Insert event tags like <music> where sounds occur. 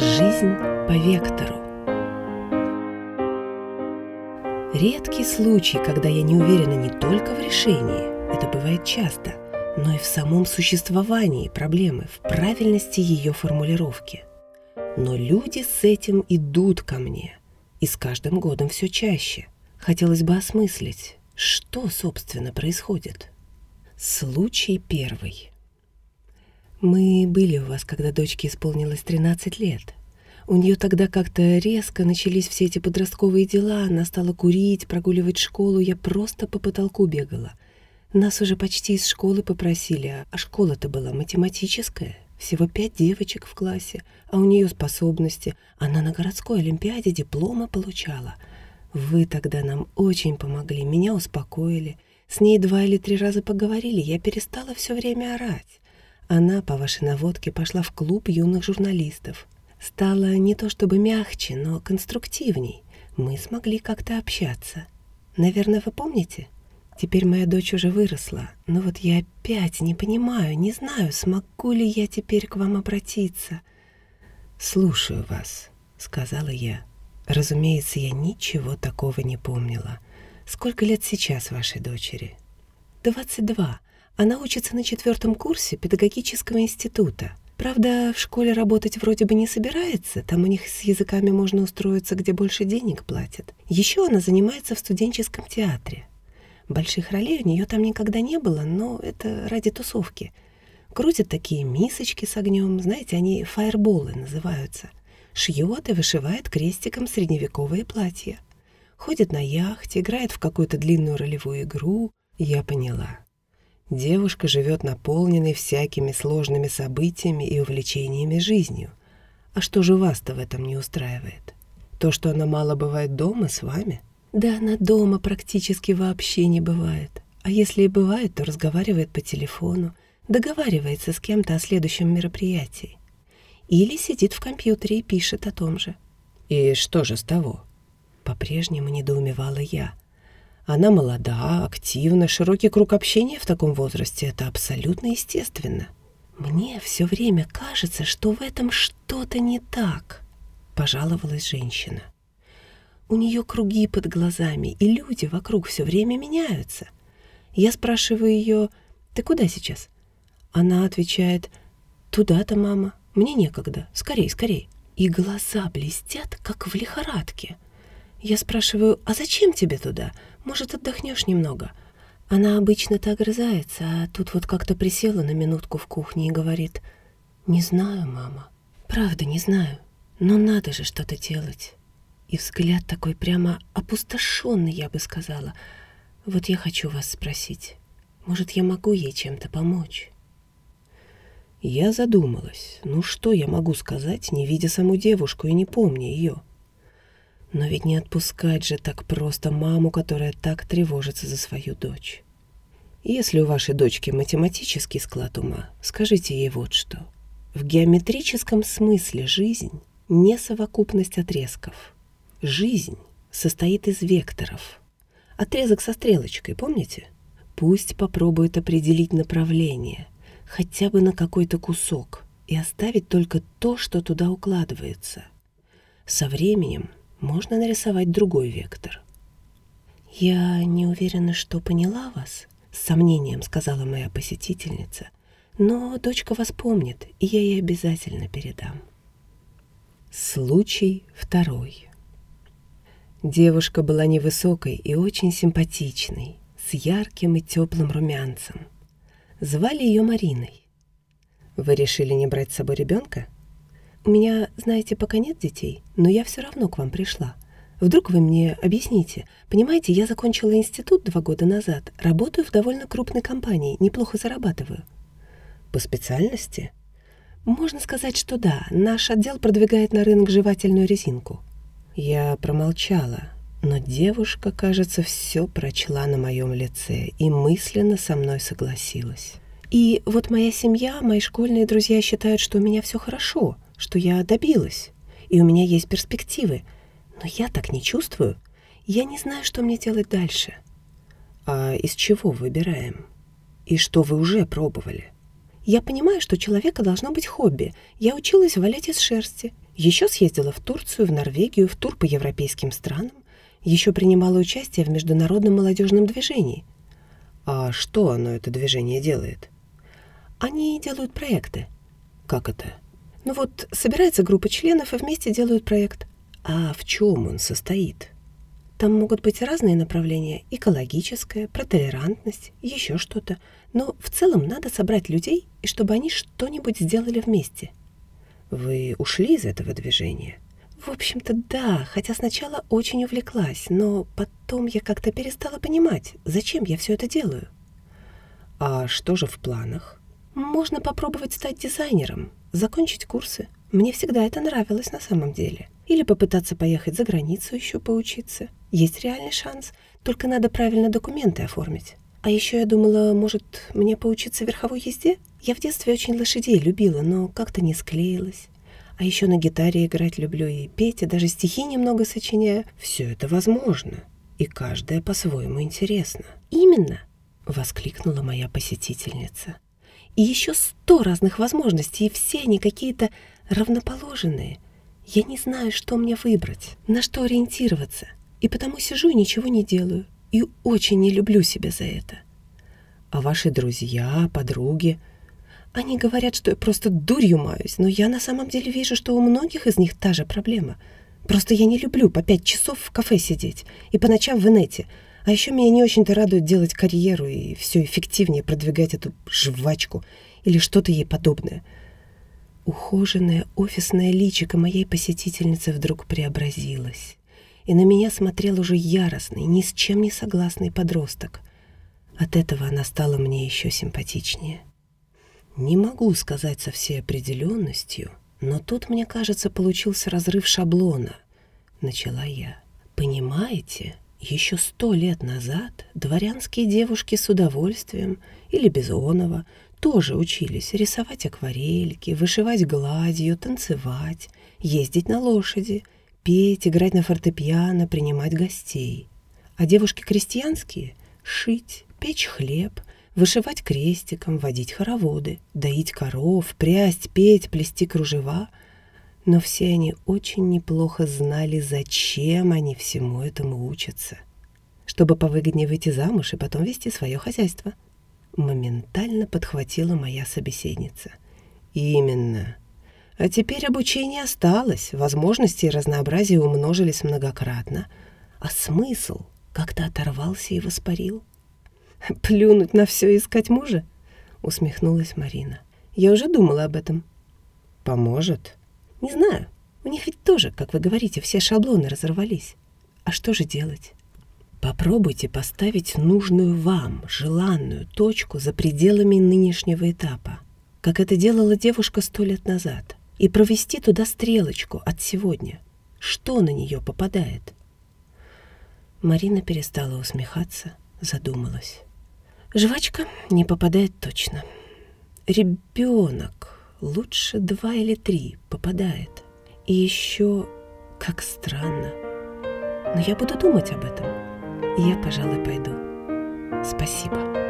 Жизнь по вектору. Редкий случай, когда я не уверена не только в решении, это бывает часто, но и в самом существовании проблемы, в правильности ее формулировки. Но люди с этим идут ко мне, и с каждым годом все чаще. Хотелось бы осмыслить, что, собственно, происходит. Случай первый. Мы были у вас, когда дочке исполнилось 13 лет. У нее тогда как-то резко начались все эти подростковые дела, она стала курить, прогуливать школу, я просто по потолку бегала. Нас уже почти из школы попросили, а школа-то была математическая, всего пять девочек в классе, а у нее способности. Она на городской олимпиаде дипломы получала. Вы тогда нам очень помогли, меня успокоили. С ней два или три раза поговорили, я перестала все время орать. Она, по вашей наводке, пошла в клуб юных журналистов. Стала не то чтобы мягче, но конструктивней. Мы смогли как-то общаться. Наверное, вы помните? Теперь моя дочь уже выросла, но вот я опять не понимаю, не знаю, смогу ли я теперь к вам обратиться. «Слушаю вас», — сказала я. Разумеется, я ничего такого не помнила. Сколько лет сейчас вашей дочери? «Двадцать два. Она учится на четвертом курсе педагогического института. Правда, в школе работать вроде бы не собирается, там у них с языками можно устроиться, где больше денег платят. Еще она занимается в студенческом театре. Больших ролей у нее там никогда не было, но это ради тусовки. Крутят такие мисочки с огнем, знаете, они фаерболы называются. Шьет и вышивает крестиком средневековые платья. Ходит на яхте, играет в какую-то длинную ролевую игру. Я поняла. Девушка живет наполненной всякими сложными событиями и увлечениями жизнью. А что же вас-то в этом не устраивает? То, что она мало бывает дома с вами? Да она дома практически вообще не бывает. А если и бывает, то разговаривает по телефону, договаривается с кем-то о следующем мероприятии. Или сидит в компьютере и пишет о том же. И что же с того? По-прежнему недоумевала я — она молода, активна, широкий круг общения в таком возрасте — это абсолютно естественно. Мне все время кажется, что в этом что-то не так, — пожаловалась женщина. У нее круги под глазами, и люди вокруг все время меняются. Я спрашиваю ее, ты куда сейчас? Она отвечает, туда-то, мама, мне некогда, скорей, скорей. И глаза блестят, как в лихорадке. Я спрашиваю, а зачем тебе туда? Может, отдохнешь немного?» Она обычно так огрызается, а тут вот как-то присела на минутку в кухне и говорит, «Не знаю, мама, правда не знаю, но надо же что-то делать». И взгляд такой прямо опустошенный, я бы сказала. Вот я хочу вас спросить, может, я могу ей чем-то помочь? Я задумалась, ну что я могу сказать, не видя саму девушку и не помня ее? Но ведь не отпускать же так просто маму, которая так тревожится за свою дочь. Если у вашей дочки математический склад ума, скажите ей вот что. В геометрическом смысле жизнь не совокупность отрезков. Жизнь состоит из векторов. Отрезок со стрелочкой, помните? Пусть попробует определить направление, хотя бы на какой-то кусок, и оставить только то, что туда укладывается. Со временем можно нарисовать другой вектор. «Я не уверена, что поняла вас», — с сомнением сказала моя посетительница, «но дочка вас помнит, и я ей обязательно передам». Случай второй. Девушка была невысокой и очень симпатичной, с ярким и теплым румянцем. Звали ее Мариной. «Вы решили не брать с собой ребенка?» У меня, знаете, пока нет детей, но я все равно к вам пришла. Вдруг вы мне объясните. Понимаете, я закончила институт два года назад, работаю в довольно крупной компании, неплохо зарабатываю. По специальности? Можно сказать, что да. Наш отдел продвигает на рынок жевательную резинку. Я промолчала, но девушка, кажется, все прочла на моем лице и мысленно со мной согласилась. И вот моя семья, мои школьные друзья считают, что у меня все хорошо — что я добилась, и у меня есть перспективы. Но я так не чувствую. Я не знаю, что мне делать дальше. А из чего выбираем? И что вы уже пробовали? Я понимаю, что у человека должно быть хобби. Я училась валять из шерсти. Еще съездила в Турцию, в Норвегию, в тур по европейским странам. Еще принимала участие в международном молодежном движении. А что оно, это движение, делает? Они делают проекты. Как это? Ну вот, собирается группа членов и вместе делают проект. А в чем он состоит? Там могут быть разные направления. Экологическое, про толерантность, еще что-то. Но в целом надо собрать людей, и чтобы они что-нибудь сделали вместе. Вы ушли из этого движения? В общем-то, да, хотя сначала очень увлеклась, но потом я как-то перестала понимать, зачем я все это делаю. А что же в планах? Можно попробовать стать дизайнером, закончить курсы. Мне всегда это нравилось на самом деле. Или попытаться поехать за границу еще поучиться. Есть реальный шанс, только надо правильно документы оформить. А еще я думала, может, мне поучиться верховой езде? Я в детстве очень лошадей любила, но как-то не склеилась. А еще на гитаре играть люблю и петь, и даже стихи немного сочиняю. Все это возможно, и каждое по-своему интересно. Именно, воскликнула моя посетительница. И еще сто разных возможностей, и все они какие-то равноположенные. Я не знаю, что мне выбрать, на что ориентироваться, и потому сижу и ничего не делаю, и очень не люблю себя за это. А ваши друзья, подруги, они говорят, что я просто дурью маюсь, но я на самом деле вижу, что у многих из них та же проблема. Просто я не люблю по пять часов в кафе сидеть и по ночам в инете. А еще меня не очень-то радует делать карьеру и все эффективнее продвигать эту жвачку или что-то ей подобное — Ухоженное офисное личико моей посетительницы вдруг преобразилось, и на меня смотрел уже яростный, ни с чем не согласный подросток. От этого она стала мне еще симпатичнее. Не могу сказать со всей определенностью, но тут, мне кажется, получился разрыв шаблона. Начала я. Понимаете, еще сто лет назад дворянские девушки с удовольствием, или Бизонова, тоже учились рисовать акварельки, вышивать гладью, танцевать, ездить на лошади, петь, играть на фортепиано, принимать гостей. А девушки крестьянские — шить, печь хлеб, вышивать крестиком, водить хороводы, доить коров, прясть, петь, плести кружева. Но все они очень неплохо знали, зачем они всему этому учатся. Чтобы повыгоднее выйти замуж и потом вести свое хозяйство — моментально подхватила моя собеседница. «Именно. А теперь обучение осталось, возможности и разнообразие умножились многократно, а смысл как-то оторвался и воспарил». <laughs> «Плюнуть на все и искать мужа?» — усмехнулась Марина. «Я уже думала об этом». «Поможет?» «Не знаю. У них ведь тоже, как вы говорите, все шаблоны разорвались. А что же делать?» Попробуйте поставить нужную вам, желанную точку за пределами нынешнего этапа, как это делала девушка сто лет назад, и провести туда стрелочку от сегодня. Что на нее попадает? Марина перестала усмехаться, задумалась. Жвачка не попадает точно. Ребенок лучше два или три попадает. И еще, как странно, но я буду думать об этом я, пожалуй, пойду. Спасибо.